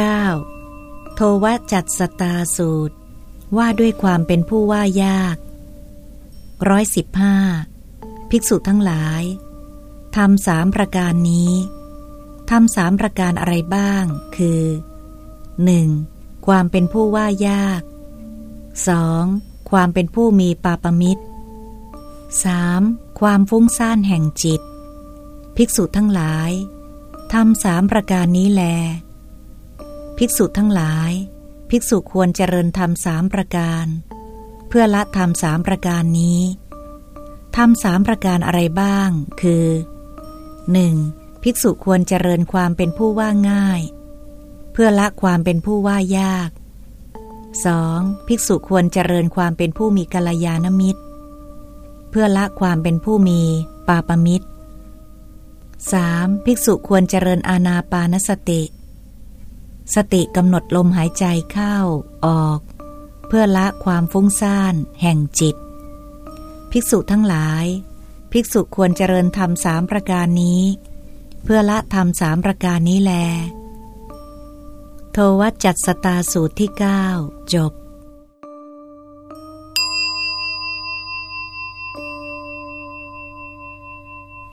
9. โทวจัดสตาสูตร ว่าด้วยความเป็นผู้ว่ายากร้อยสิบห้าภิกษุทั้งหลายทำสามประการนี้ทำสามประการอะไรบ้าง คือ 1. ความเป็นผู้ว่ายาก 2. ความเป็นผู้มีปาปมิตร 3. ความฟุ้งซ่านแห่งจิต ภิกษุทั้งหลายทำสามประการนี้แล ภิกษุทั้งหลาย ภิกษุควรเจริญธรรมสามประการ เพื่อละธรรมสามประการนี้ทำสามประการอะไรบ้าง คือ 1. ภิกษุควรเจริญความเป็นผู้ว่าง่าย เพื่อละความเป็นผู้ว่ายาก 2. ภิกษุควรเจริญความเป็นผู้มีกัลยาณมิตร เพื่อละความเป็นผู้มีปาปมิตร 3. ภิกษุควรเจริญอาณาปานสติ สติกำหนดลมหายใจเข้าออก เพื่อละความฟุ้งซ่านแห่งจิต ภิกษุทั้งหลาย ภิกษุควรเจริญธรรมสามประการนี้ เพื่อละธรรมสามประการนี้แล โทวัจัดสตาสูตรที่ 9 จบ